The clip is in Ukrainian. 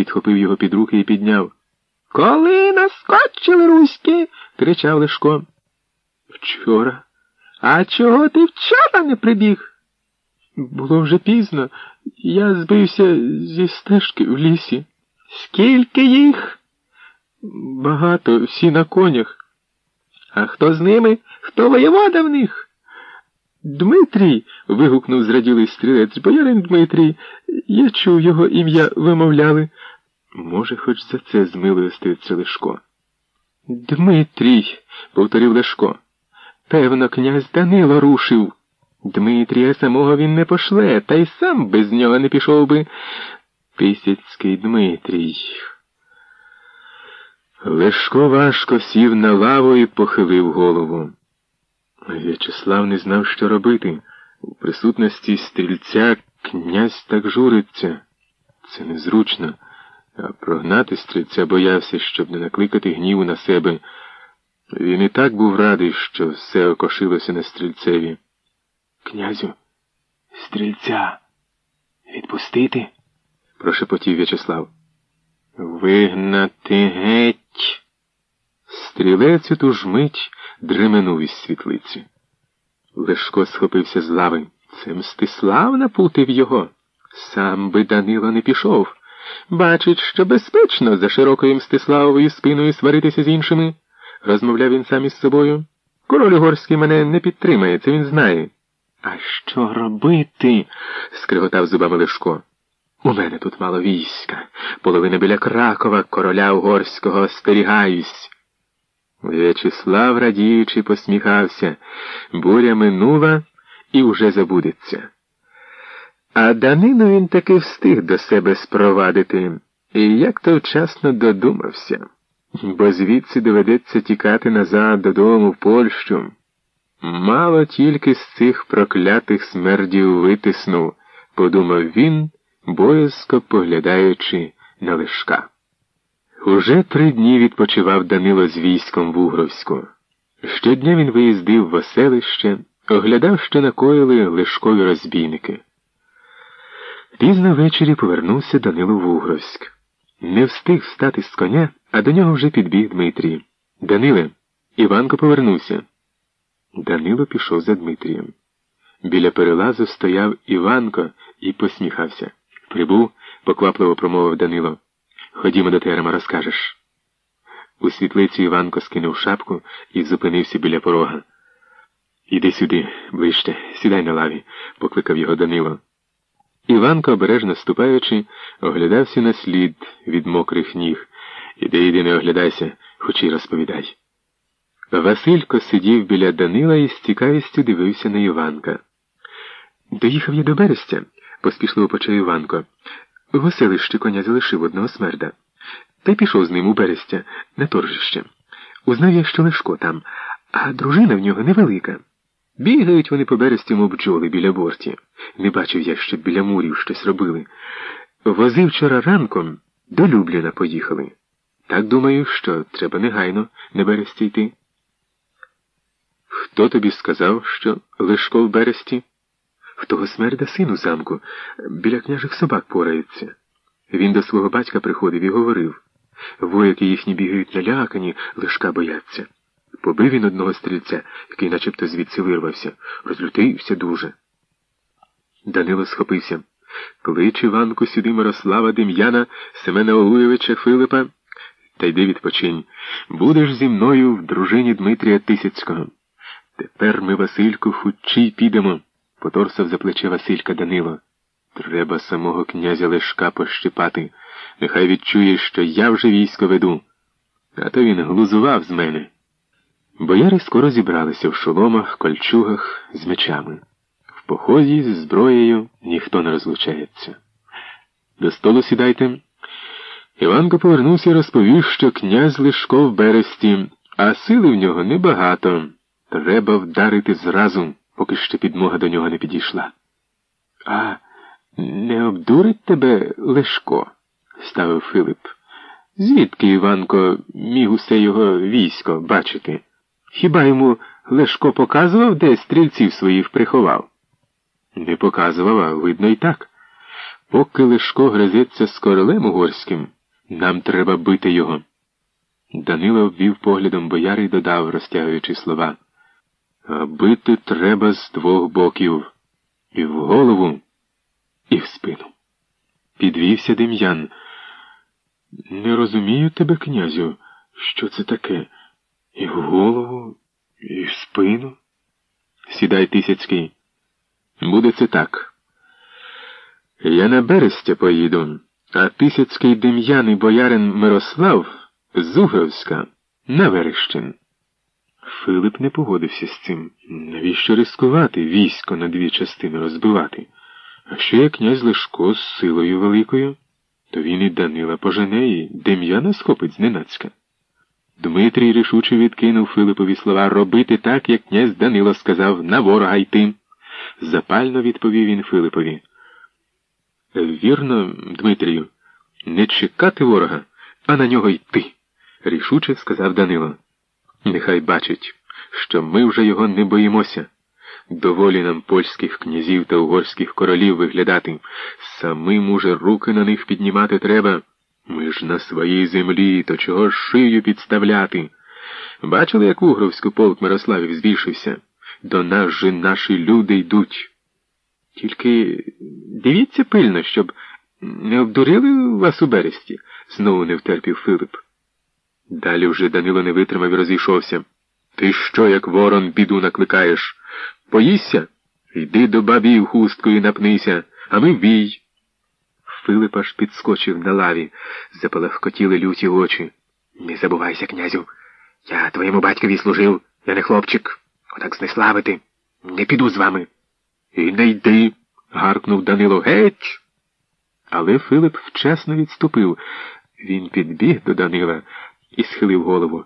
підхопив його під руки і підняв. Коли наскочили руські? кричав Лешко. Вчора. А чого ти вчора не прибіг? Було вже пізно. Я збився зі стежки в лісі. Скільки їх? Багато, всі на конях. А хто з ними? Хто воєвода в них? Дмитрій. вигукнув зраділий стрілець. Боярин Дмитрій. Я чув його ім'я вимовляли. Може, хоч за це змилостився Лешко. Дмитрій, повторив Лешко. Певно, князь Данило рушив. Дмитрія самого він не пошле, та й сам без нього не пішов би. Тисяцький Дмитрій. Лешко важко сів на лаву і похилив голову. В'ячеслав не знав, що робити. У присутності стрільця князь так журиться. Це незручно, прогнати стрільця боявся, щоб не накликати гніву на себе. Він і так був радий, що все окошилося на стрільцеві. Князю, стрільця, відпустити? прошепотів В'ячеслав. Вигнати геть. Стрілець у ту ж мить дременув із світлиці. Лешко схопився з лави. Це Мстислав напутив його. Сам би Данило не пішов. Бачить, що безпечно за широкою Мстиславовою спиною сваритися з іншими, розмовляв він сам із собою. Король угорський мене не підтримає, це він знає. А що робити? скриготав зубами Лешко. У мене тут мало війська, половина біля Кракова, короля угорського, остерігаюсь. В'ячеслав, радіючи, посміхався. Буря минула і уже забудеться. А Данину він таки встиг до себе спровадити, і як то вчасно додумався, бо звідси доведеться тікати назад додому в Польщу. Мало тільки з цих проклятих смердів витиснув, подумав він, боязко поглядаючи на лишка. Уже три дні відпочивав Данило з військом в Угровську. Щодня він виїздив в оселище, оглядав, що накоїли лишкові розбійники. Пізно ввечері повернувся Данило в Угровськ. Не встиг встати з коня, а до нього вже підбіг Дмитрій. Даниле, Іванко повернувся. Данило пішов за Дмитрієм. Біля перелазу стояв Іванко і посміхався. Прибув, поквапливо промовив Данило. Ходімо до терема, розкажеш. У світлиці Іванко скинув шапку і зупинився біля порога. Іди сюди, ближче, сідай на лаві, покликав його Данило. Іванко, обережно ступаючи, оглядався на слід від мокрих ніг. Іди, іди, не оглядайся, хоч і розповідай. Василько сидів біля Данила і з цікавістю дивився на Іванка. Доїхав я до берестя, поспішливо почав Іванко. В коня залишив одного смерда. Та й пішов з ним у берестя на торжище. Узнав я, що Лешко там, а дружина в нього невелика. Бігають вони по бересті, мов бджоли біля борті. Не бачив я, щоб біля мурів щось робили. Вози вчора ранком до Любліна поїхали. Так думаю, що треба негайно на бересті йти. Хто тобі сказав, що Лешко в бересті? В того смерда син у замку, біля княжих собак порається. Він до свого батька приходив і говорив вояки їхні бігають налякані, лишка бояться. Побив він одного стрільця, який начебто звідси вирвався, розлютився дуже. Данило схопився. Клич Іванку сюди Мирослава Дем'яна, Семена Олуєвича Филипа, та йди відпочинь. Будеш зі мною в дружині Дмитрія Тисяцького. Тепер ми, Васильку, хучі підемо, поторсав за плече Василька Данило. Треба самого князя Лешка пощипати. Нехай відчує, що я вже військо веду. А то він глузував з мене. Бояри скоро зібралися в шоломах, кольчугах з мечами. В поході з зброєю ніхто не розлучається. До столу сідайте. Іванко повернувся і розповів, що князь Лишко в бересті, а сили в нього небагато. Треба вдарити зразу, поки ще підмога до нього не підійшла. А не обдурить тебе Лешко? ставив Филип. Звідки Іванко міг усе його військо бачити? Хіба йому Лешко показував, де стрільців своїх приховав? Не показував, а видно і так. Поки Лешко гризеться з королем угорським, нам треба бити його. Данило обвів поглядом бояри й додав, розтягуючи слова. А бити треба з двох боків і в голову, і в спину. Підвівся Дем'ян. Не розумію тебе, князю, що це таке? І в голову, і в спину. Сідай Тисяцький. Буде це так. Я на Берестя поїду, а Тисяцький Дем'ян і боярин Мирослав з на Верещин. Филип не погодився з цим. Навіщо рискувати військо на дві частини розбивати? А ще як князь Лешко з силою великою, то він і Данила пожене і Дем'яна схопить зненацька. Дмитрій рішуче відкинув Филипові слова робити так, як князь Данило сказав, на ворога йти. Запально відповів він Филипові. Вірно, Дмитрію, не чекати ворога, а на нього йти, рішуче сказав Данило. Нехай бачить, що ми вже його не боїмося. Доволі нам польських князів та угорських королів виглядати. Самим уже руки на них піднімати треба. Ми ж на своїй землі, то чого ж шию підставляти? Бачили, як Угровську полк Мирославів збільшився? До нас же наші люди йдуть. Тільки дивіться пильно, щоб не обдурили вас у бересті, знову не втерпів Филип. Далі вже Данило не витримав і розійшовся. Ти що, як ворон, біду накликаєш? Поїсся? Йди до бабів хусткою напнися, а ми бій. Филип аж підскочив на лаві, запалахкотіли люті очі. Не забувайся, князю. Я твоєму батькові служив, я не хлопчик. Отак знеславити. Не піду з вами. І не йди. гаркнув Данило. Геть. Але Филип вчасно відступив. Він підбіг до Данила і схилив голову.